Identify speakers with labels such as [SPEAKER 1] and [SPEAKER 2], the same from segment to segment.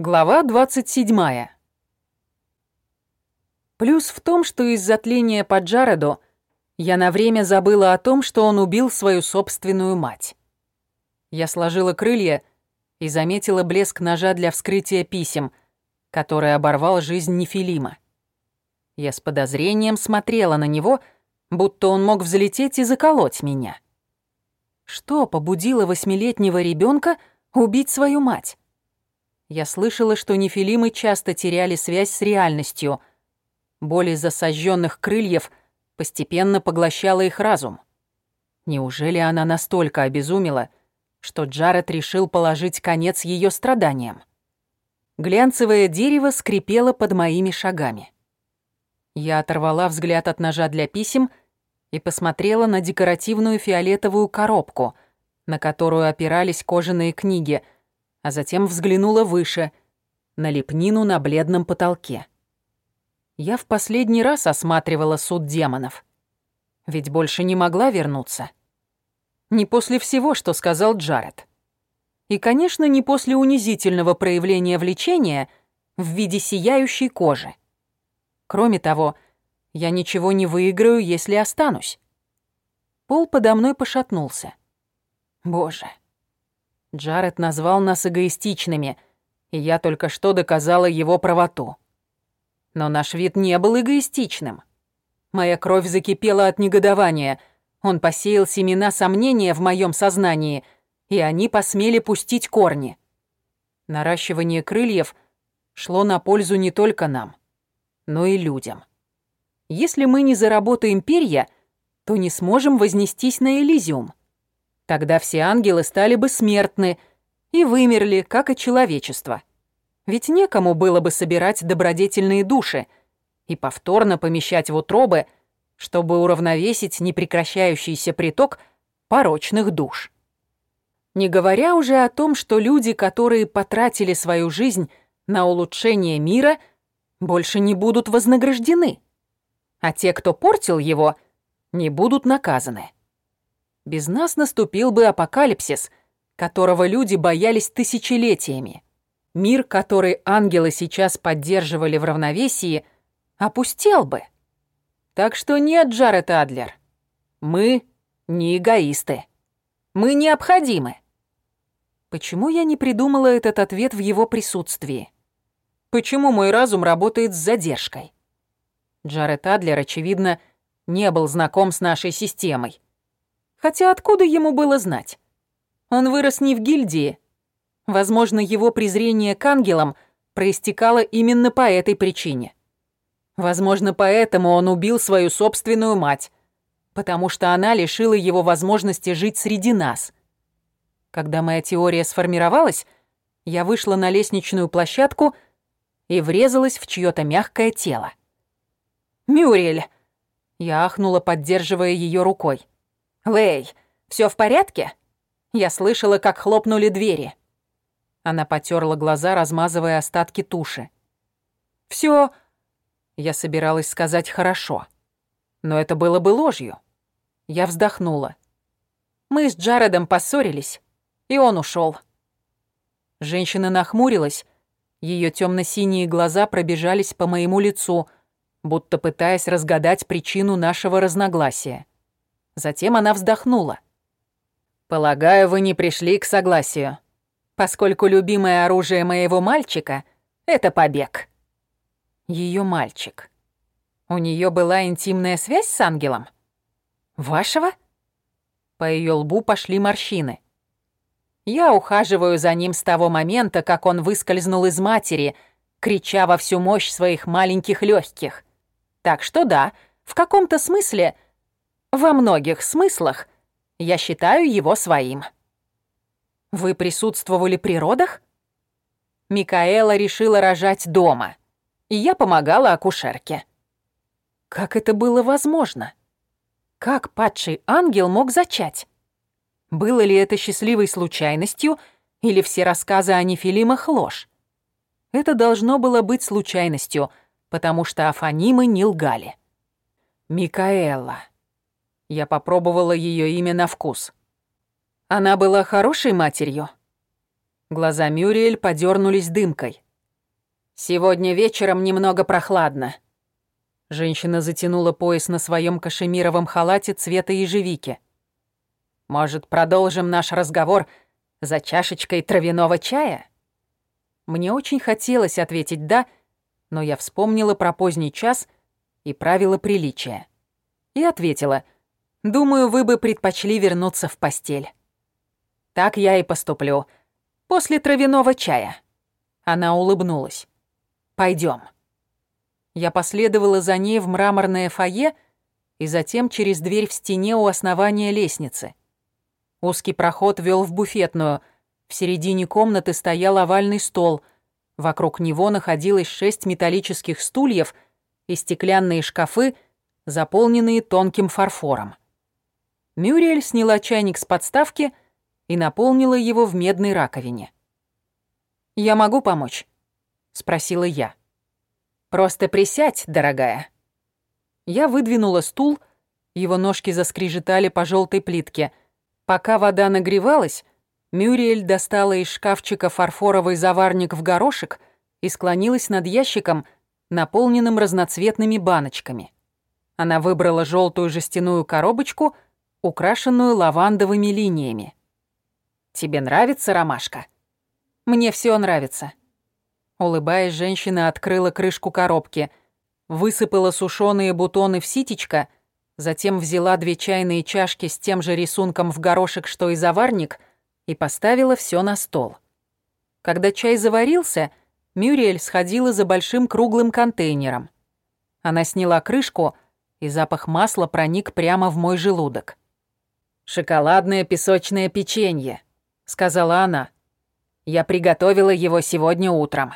[SPEAKER 1] Глава 27. Плюс в том, что из-за тления по Джареду я на время забыла о том, что он убил свою собственную мать. Я сложила крылья и заметила блеск ножа для вскрытия писем, который оборвал жизнь Нефилима. Я с подозрением смотрела на него, будто он мог взлететь и заколоть меня. Что побудило восьмилетнего ребенка убить свою мать? Я слышала, что нефилимы часто теряли связь с реальностью. Боль из-за сожженных крыльев постепенно поглощала их разум. Неужели она настолько обезумела, что Джаред решил положить конец ее страданиям? Глянцевое дерево скрипело под моими шагами. Я оторвала взгляд от ножа для писем и посмотрела на декоративную фиолетовую коробку, на которую опирались кожаные книги — а затем взглянула выше, на лепнину на бледном потолке. Я в последний раз осматривала суд демонов. Ведь больше не могла вернуться. Не после всего, что сказал Джаред. И, конечно, не после унизительного проявления влечения в виде сияющей кожи. Кроме того, я ничего не выиграю, если останусь. Пол подо мной пошатнулся. Боже, Джаред назвал нас эгоистичными, и я только что доказала его правоту. Но наш вид не был эгоистичным. Моя кровь закипела от негодования. Он посеял семена сомнения в моем сознании, и они посмели пустить корни. Наращивание крыльев шло на пользу не только нам, но и людям. Если мы не заработаем перья, то не сможем вознестись на Элизиум. Тогда все ангелы стали бы смертны и вымерли, как и человечество. Ведь некому было бы собирать добродетельные души и повторно помещать в утробы, чтобы уравновесить непрекращающийся приток порочных душ. Не говоря уже о том, что люди, которые потратили свою жизнь на улучшение мира, больше не будут вознаграждены, а те, кто портил его, не будут наказаны. Без нас наступил бы апокалипсис, которого люди боялись тысячелетиями. Мир, который ангелы сейчас поддерживали в равновесии, опустел бы. Так что нет, Джаред Адлер. Мы не эгоисты. Мы необходимы. Почему я не придумала этот ответ в его присутствии? Почему мой разум работает с задержкой? Джаред Адлер, очевидно, не был знаком с нашей системой. Хотя откуда ему было знать? Он вырос не в гильдии. Возможно, его презрение к ангелам проистекало именно по этой причине. Возможно, поэтому он убил свою собственную мать, потому что она лишила его возможности жить среди нас. Когда моя теория сформировалась, я вышла на лестничную площадку и врезалась в чьё-то мягкое тело. «Мюрель!» Я ахнула, поддерживая ее рукой. «Лэй, все в порядке?» Я слышала, как хлопнули двери. Она потерла глаза, размазывая остатки туши. Все. Я собиралась сказать «хорошо». Но это было бы ложью. Я вздохнула. Мы с Джаредом поссорились, и он ушел. Женщина нахмурилась, ее темно-синие глаза пробежались по моему лицу, будто пытаясь разгадать причину нашего разногласия. Затем она вздохнула. «Полагаю, вы не пришли к согласию, поскольку любимое оружие моего мальчика — это побег». Ее мальчик. У нее была интимная связь с ангелом? Вашего? По ее лбу пошли морщины. Я ухаживаю за ним с того момента, как он выскользнул из матери, крича во всю мощь своих маленьких легких. Так что да, в каком-то смысле — во многих смыслах я считаю его своим. Вы присутствовали при родах? Микаэла решила рожать дома, и я помогала акушерке. Как это было возможно? Как падший ангел мог зачать? Было ли это счастливой случайностью, или все рассказы о нефилимах ложь? Это должно было быть случайностью, потому что афанимы не лгали. Микаэла. Я попробовала ее имя на вкус. Она была хорошей матерью. Глаза Мюриэль подернулись дымкой. «Сегодня вечером немного прохладно». Женщина затянула пояс на своем кашемировом халате цвета ежевики. «Может, продолжим наш разговор за чашечкой травяного чая?» Мне очень хотелось ответить «да», но я вспомнила про поздний час и правила приличия. И ответила «Думаю, вы бы предпочли вернуться в постель». Так я и поступлю. После травяного чая. Она улыбнулась. Пойдем. Я последовала за ней в мраморное фойе и затем через дверь в стене у основания лестницы. Узкий проход вел в буфетную. В середине комнаты стоял овальный стол. Вокруг него находилось шесть металлических стульев и стеклянные шкафы, заполненные тонким фарфором. Мюриэль сняла чайник с подставки и наполнила его в медной раковине. «Я могу помочь?» — спросила я. «Просто присядь, дорогая». Я выдвинула стул, его ножки заскрежетали по желтой плитке — Пока вода нагревалась, Мюриэль достала из шкафчика фарфоровый заварник в горошек и склонилась над ящиком, наполненным разноцветными баночками. Она выбрала желтую жестяную коробочку, украшенную лавандовыми линиями. «Тебе нравится ромашка?» «Мне все нравится». Улыбаясь, женщина открыла крышку коробки, высыпала сушеные бутоны в ситечко Затем взяла две чайные чашки с тем же рисунком в горошек, что и заварник, и поставила все на стол. Когда чай заварился, Мюриэль сходила за большим круглым контейнером. Она сняла крышку, и запах масла проник прямо в мой желудок. «Шоколадное песочное печенье», — сказала она. «Я приготовила его сегодня утром».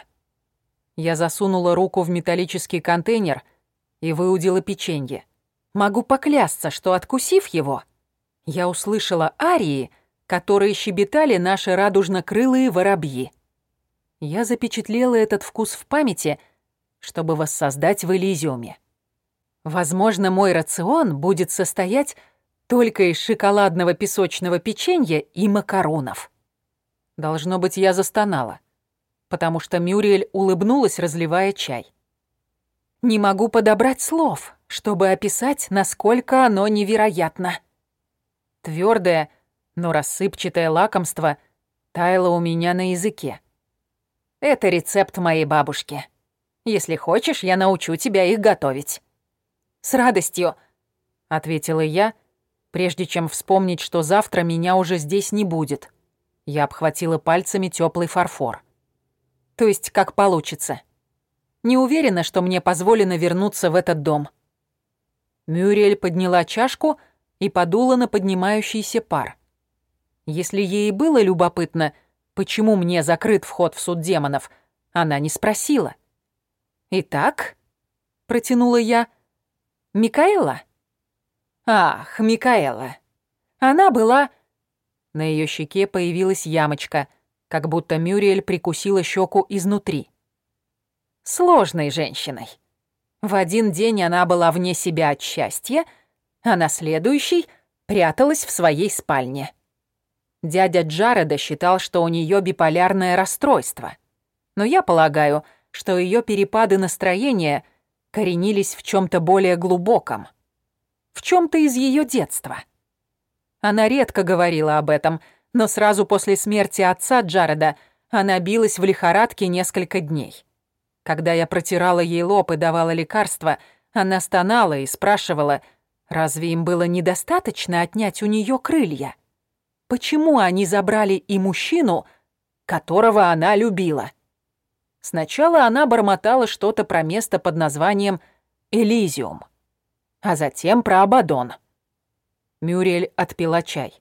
[SPEAKER 1] Я засунула руку в металлический контейнер и выудила печенье. Могу поклясться, что, откусив его, я услышала арии, которые щебетали наши радужно-крылые воробьи. Я запечатлела этот вкус в памяти, чтобы воссоздать в Элизиуме. Возможно, мой рацион будет состоять только из шоколадного песочного печенья и макаронов. Должно быть, я застонала, потому что Мюриэль улыбнулась, разливая чай. Не могу подобрать слов, чтобы описать, насколько оно невероятно. Твердое, но рассыпчатое лакомство таяло у меня на языке. Это рецепт моей бабушки. Если хочешь, я научу тебя их готовить. С радостью, ответила я, прежде чем вспомнить, что завтра меня уже здесь не будет. Я обхватила пальцами теплый фарфор. То есть, как получится. Не уверена, что мне позволено вернуться в этот дом». Мюриэль подняла чашку и подула на поднимающийся пар. Если ей было любопытно, почему мне закрыт вход в суд демонов, она не спросила. «Итак», — протянула я, — «Микаэла?» «Ах, Микаэла. Она была...» На ее щеке появилась ямочка, как будто Мюриэль прикусила щеку изнутри сложной женщиной. В один день она была вне себя от счастья, а на следующий пряталась в своей спальне. Дядя Джареда считал, что у нее биполярное расстройство. Но я полагаю, что ее перепады настроения коренились в чем то более глубоком. В чем то из ее детства. Она редко говорила об этом, но сразу после смерти отца Джареда она билась в лихорадке несколько дней. Когда я протирала ей лоб и давала лекарства, она стонала и спрашивала, разве им было недостаточно отнять у нее крылья? Почему они забрали и мужчину, которого она любила? Сначала она бормотала что-то про место под названием Элизиум, а затем про Абадон. Мюрель отпила чай.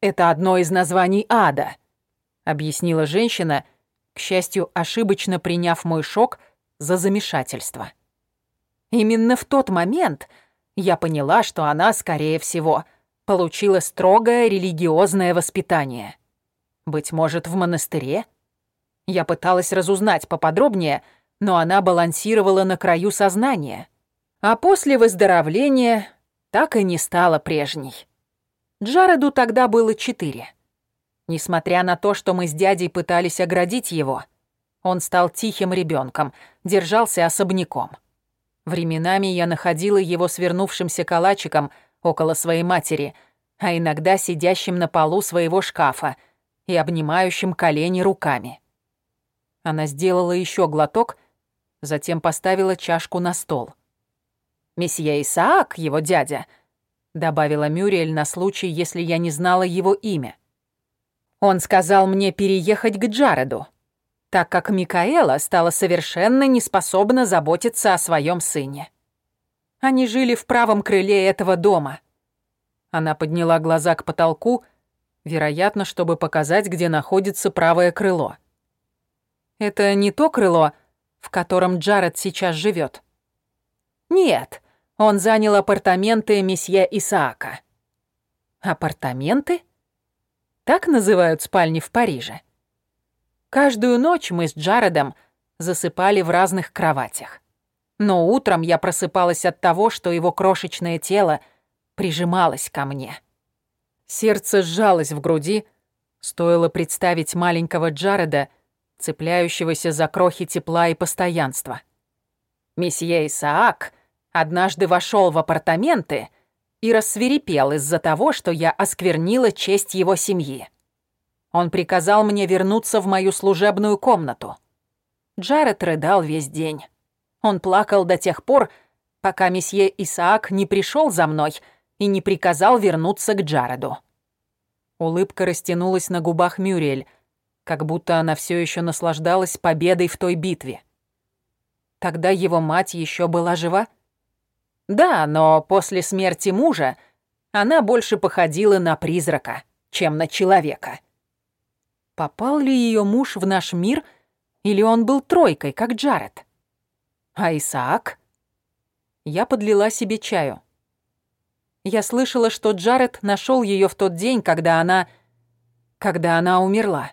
[SPEAKER 1] «Это одно из названий ада», — объяснила женщина, — к счастью, ошибочно приняв мой шок за замешательство. Именно в тот момент я поняла, что она, скорее всего, получила строгое религиозное воспитание. Быть может, в монастыре? Я пыталась разузнать поподробнее, но она балансировала на краю сознания. А после выздоровления так и не стала прежней. Джареду тогда было четыре. Несмотря на то, что мы с дядей пытались оградить его, Он стал тихим ребенком, держался особняком. Временами я находила его свернувшимся калачиком около своей матери, а иногда сидящим на полу своего шкафа и обнимающим колени руками. Она сделала еще глоток, затем поставила чашку на стол. «Месье Исаак, его дядя», — добавила Мюриэль на случай, если я не знала его имя. «Он сказал мне переехать к Джареду так как Микаэла стала совершенно неспособна заботиться о своем сыне. Они жили в правом крыле этого дома. Она подняла глаза к потолку, вероятно, чтобы показать, где находится правое крыло. Это не то крыло, в котором Джаред сейчас живет. Нет, он занял апартаменты месье Исаака. Апартаменты? Так называют спальни в Париже. Каждую ночь мы с Джаредом засыпали в разных кроватях. Но утром я просыпалась от того, что его крошечное тело прижималось ко мне. Сердце сжалось в груди, стоило представить маленького Джареда, цепляющегося за крохи тепла и постоянства. Месье Исаак однажды вошел в апартаменты и рассверепел из-за того, что я осквернила честь его семьи. Он приказал мне вернуться в мою служебную комнату. Джаред рыдал весь день. Он плакал до тех пор, пока месье Исаак не пришел за мной и не приказал вернуться к Джареду. Улыбка растянулась на губах Мюриэль, как будто она все еще наслаждалась победой в той битве. Тогда его мать еще была жива? Да, но после смерти мужа она больше походила на призрака, чем на человека. Попал ли ее муж в наш мир, или он был тройкой, как Джаред? А Исаак? Я подлила себе чаю. Я слышала, что Джаред нашел ее в тот день, когда она... когда она умерла.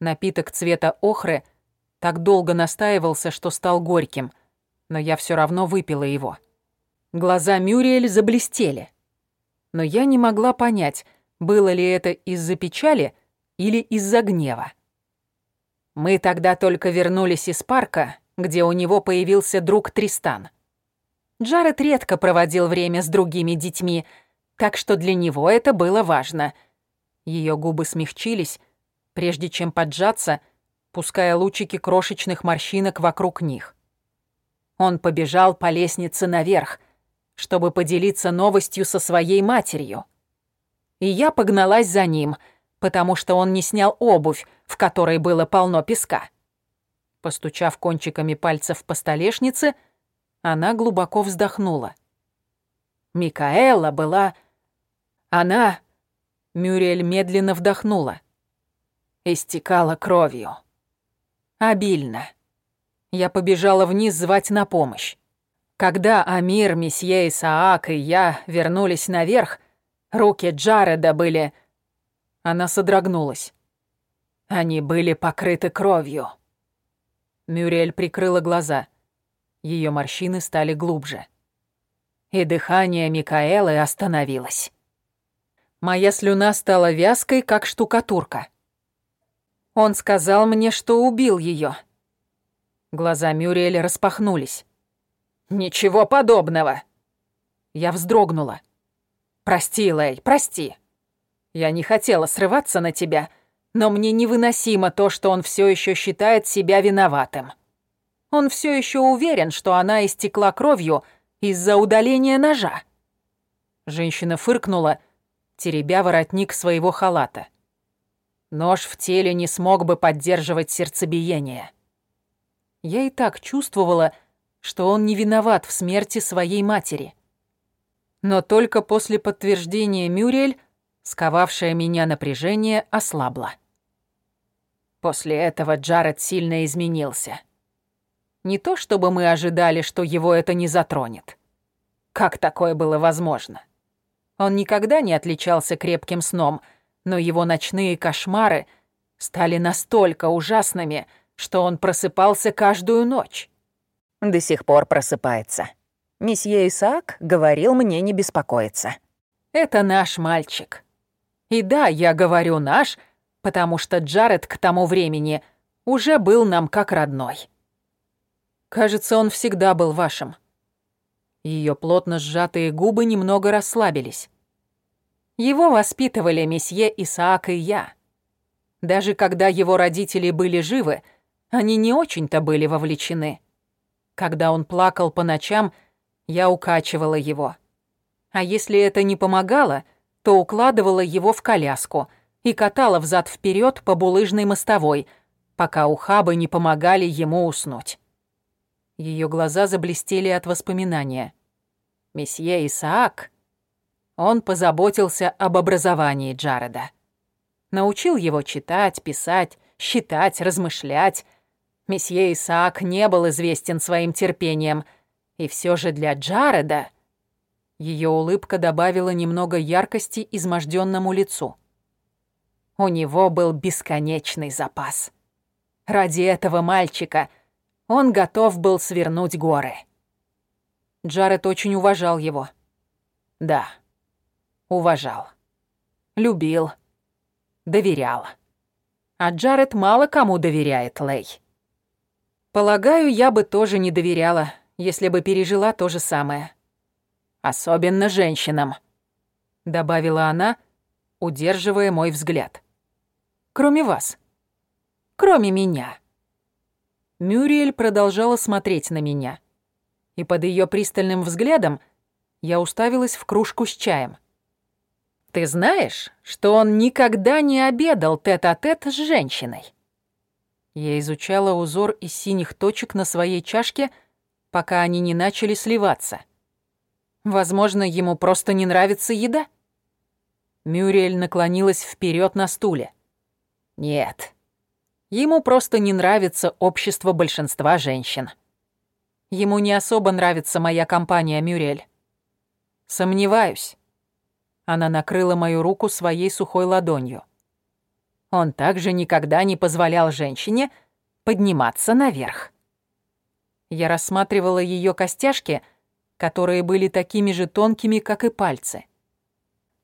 [SPEAKER 1] Напиток цвета охры так долго настаивался, что стал горьким, но я все равно выпила его. Глаза Мюриэль заблестели. Но я не могла понять, было ли это из-за печали или из-за гнева. Мы тогда только вернулись из парка, где у него появился друг Тристан. Джаред редко проводил время с другими детьми, так что для него это было важно. Ее губы смягчились, прежде чем поджаться, пуская лучики крошечных морщинок вокруг них. Он побежал по лестнице наверх, чтобы поделиться новостью со своей матерью. И я погналась за ним — потому что он не снял обувь, в которой было полно песка. Постучав кончиками пальцев по столешнице, она глубоко вздохнула. Микаэла была... Она... Мюриэль медленно вдохнула. Истекала кровью. Обильно. Я побежала вниз звать на помощь. Когда Амир, месье Исаак и я вернулись наверх, руки Джареда были она содрогнулась. Они были покрыты кровью. Мюрель прикрыла глаза. Ее морщины стали глубже. И дыхание Микаэлы остановилось. Моя слюна стала вязкой, как штукатурка. Он сказал мне, что убил ее. Глаза Мюрель распахнулись. «Ничего подобного!» Я вздрогнула. «Прости, Лэй, прости!» Я не хотела срываться на тебя, но мне невыносимо то, что он все еще считает себя виноватым. Он все еще уверен, что она истекла кровью из-за удаления ножа. Женщина фыркнула, теребя воротник своего халата. Нож в теле не смог бы поддерживать сердцебиение. Я и так чувствовала, что он не виноват в смерти своей матери. Но только после подтверждения Мюрель Сковавшее меня напряжение ослабло. После этого Джаред сильно изменился. Не то чтобы мы ожидали, что его это не затронет. Как такое было возможно? Он никогда не отличался крепким сном, но его ночные кошмары стали настолько ужасными, что он просыпался каждую ночь. До сих пор просыпается. Месье Исаак говорил мне не беспокоиться. Это наш мальчик. И да, я говорю «наш», потому что Джаред к тому времени уже был нам как родной. Кажется, он всегда был вашим. Ее плотно сжатые губы немного расслабились. Его воспитывали месье Исаак и я. Даже когда его родители были живы, они не очень-то были вовлечены. Когда он плакал по ночам, я укачивала его. А если это не помогало, то укладывала его в коляску и катала взад вперед по булыжной мостовой, пока ухабы не помогали ему уснуть. Ее глаза заблестели от воспоминания. Месье Исаак, он позаботился об образовании Джареда. Научил его читать, писать, считать, размышлять. Месье Исаак не был известен своим терпением, и все же для Джареда... Ее улыбка добавила немного яркости изможденному лицу. У него был бесконечный запас. Ради этого мальчика он готов был свернуть горы. Джаред очень уважал его. Да, уважал. Любил. Доверял. А Джаред мало кому доверяет, Лей. Полагаю, я бы тоже не доверяла, если бы пережила то же самое. Особенно женщинам, добавила она, удерживая мой взгляд. Кроме вас. Кроме меня. Мюриэль продолжала смотреть на меня. И под ее пристальным взглядом я уставилась в кружку с чаем. «Ты знаешь, что он никогда не обедал тет-а-тет -тет с женщиной?» Я изучала узор из синих точек на своей чашке, пока они не начали сливаться. Возможно, ему просто не нравится еда? Мюриэль наклонилась вперед на стуле. Нет. Ему просто не нравится общество большинства женщин. Ему не особо нравится моя компания, Мюрель. Сомневаюсь. Она накрыла мою руку своей сухой ладонью. Он также никогда не позволял женщине подниматься наверх. Я рассматривала ее костяшки, которые были такими же тонкими, как и пальцы.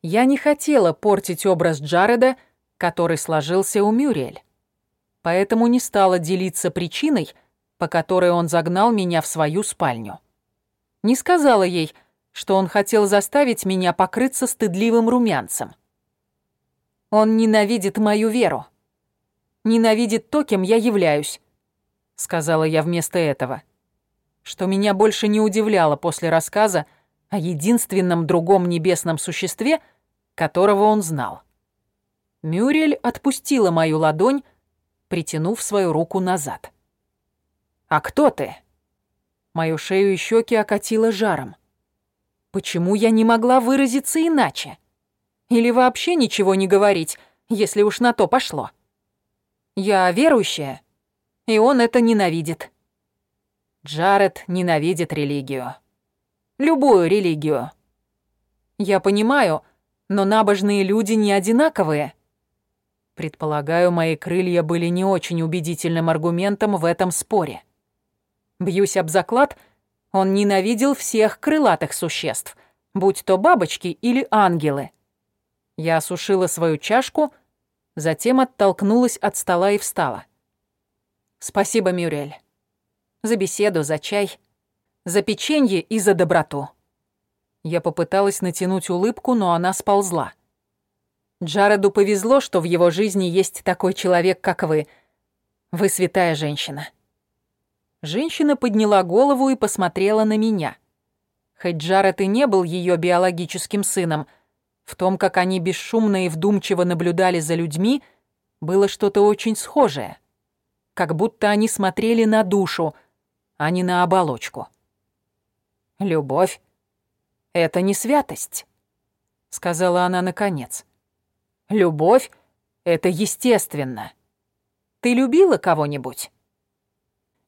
[SPEAKER 1] Я не хотела портить образ Джареда, который сложился у Мюрель. Поэтому не стала делиться причиной, по которой он загнал меня в свою спальню. Не сказала ей, что он хотел заставить меня покрыться стыдливым румянцем. Он ненавидит мою веру. Ненавидит то, кем я являюсь, сказала я вместо этого. Что меня больше не удивляло после рассказа о единственном другом небесном существе, которого он знал. Мюрель отпустила мою ладонь, притянув свою руку назад. «А кто ты?» Мою шею и щеки окатило жаром. Почему я не могла выразиться иначе? Или вообще ничего не говорить, если уж на то пошло? Я верующая, и он это ненавидит. Джаред ненавидит религию. Любую религию. Я понимаю, но набожные люди не одинаковые. Предполагаю, мои крылья были не очень убедительным аргументом в этом споре. Бьюсь об заклад, он ненавидел всех крылатых существ, будь то бабочки или ангелы. Я осушила свою чашку, затем оттолкнулась от стола и встала. Спасибо, Мюрель. За беседу, за чай, за печенье и за доброту. Я попыталась натянуть улыбку, но она сползла. Джареду повезло, что в его жизни есть такой человек, как вы. Вы святая женщина». Женщина подняла голову и посмотрела на меня. Хоть Джаред и не был ее биологическим сыном, в том, как они бесшумно и вдумчиво наблюдали за людьми, было что-то очень схожее. Как будто они смотрели на душу, а не на оболочку. «Любовь — это не святость», — сказала она наконец. Любовь — это естественно. Ты любила кого-нибудь?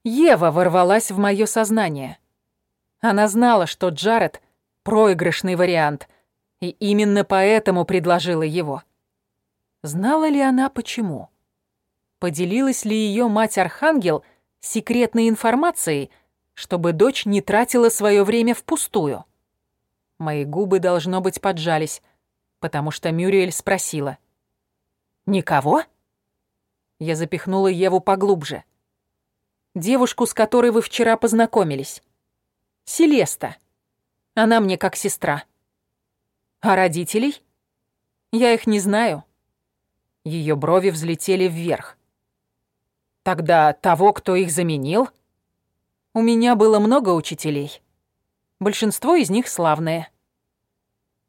[SPEAKER 1] Ева ворвалась в мое сознание. Она знала, что Джаред — проигрышный вариант, и именно поэтому предложила его. Знала ли она почему? Поделилась ли ее мать-архангел секретной информацией, чтобы дочь не тратила свое время впустую? Мои губы, должно быть, поджались потому что Мюриэль спросила. «Никого?» Я запихнула Еву поглубже. Девушку, с которой вы вчера познакомились. Селеста. Она мне как сестра. А родителей? Я их не знаю. Ее брови взлетели вверх. Тогда того, кто их заменил? У меня было много учителей. Большинство из них славные.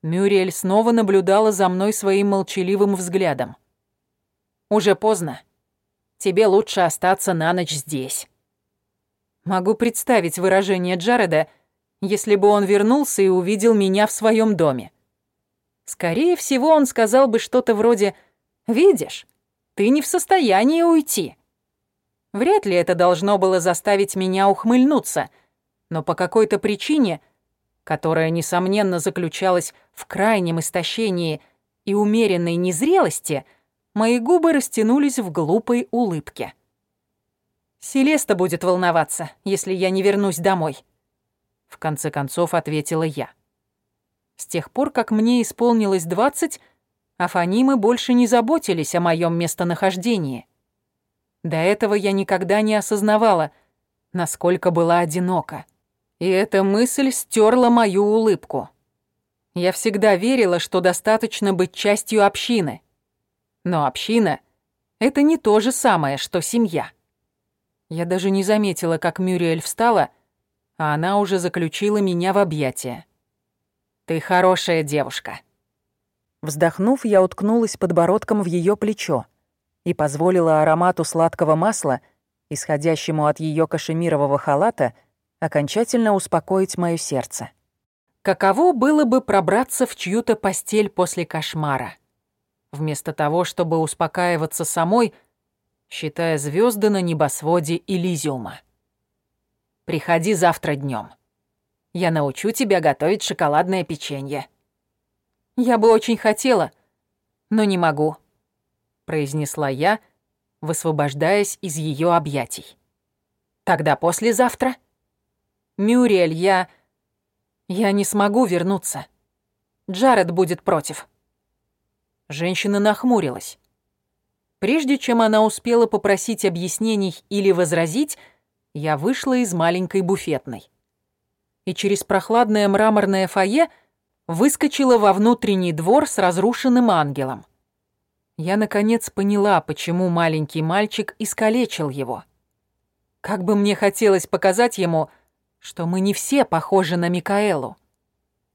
[SPEAKER 1] Мюриэль снова наблюдала за мной своим молчаливым взглядом. «Уже поздно. Тебе лучше остаться на ночь здесь». Могу представить выражение Джареда, если бы он вернулся и увидел меня в своем доме. Скорее всего, он сказал бы что-то вроде «Видишь, ты не в состоянии уйти». Вряд ли это должно было заставить меня ухмыльнуться, но по какой-то причине, которая, несомненно, заключалась в крайнем истощении и умеренной незрелости, мои губы растянулись в глупой улыбке. Селеста будет волноваться, если я не вернусь домой. В конце концов ответила я. С тех пор, как мне исполнилось двадцать, афанимы больше не заботились о моем местонахождении. До этого я никогда не осознавала, насколько была одинока. И эта мысль стерла мою улыбку. Я всегда верила, что достаточно быть частью общины. Но община — это не то же самое, что семья. Я даже не заметила, как Мюриэль встала, а она уже заключила меня в объятия. «Ты хорошая девушка». Вздохнув, я уткнулась подбородком в ее плечо и позволила аромату сладкого масла, исходящему от ее кашемирового халата, окончательно успокоить мое сердце. Каково было бы пробраться в чью-то постель после кошмара? Вместо того, чтобы успокаиваться самой, считая звезды на небосводе Элизиума. «Приходи завтра днем. Я научу тебя готовить шоколадное печенье». «Я бы очень хотела, но не могу», — произнесла я, высвобождаясь из ее объятий. «Тогда послезавтра?» «Мюриэль, я... я не смогу вернуться. Джаред будет против». Женщина нахмурилась. Прежде чем она успела попросить объяснений или возразить, я вышла из маленькой буфетной. И через прохладное мраморное фойе выскочила во внутренний двор с разрушенным ангелом. Я, наконец, поняла, почему маленький мальчик искалечил его. Как бы мне хотелось показать ему, что мы не все похожи на Микаэлу.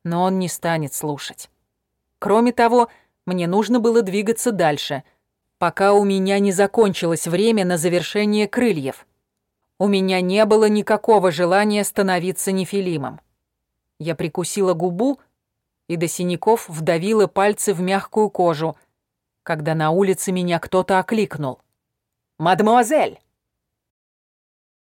[SPEAKER 1] Но он не станет слушать. Кроме того, мне нужно было двигаться дальше — пока у меня не закончилось время на завершение крыльев. У меня не было никакого желания становиться нефилимом. Я прикусила губу и до синяков вдавила пальцы в мягкую кожу, когда на улице меня кто-то окликнул. «Мадемуазель!»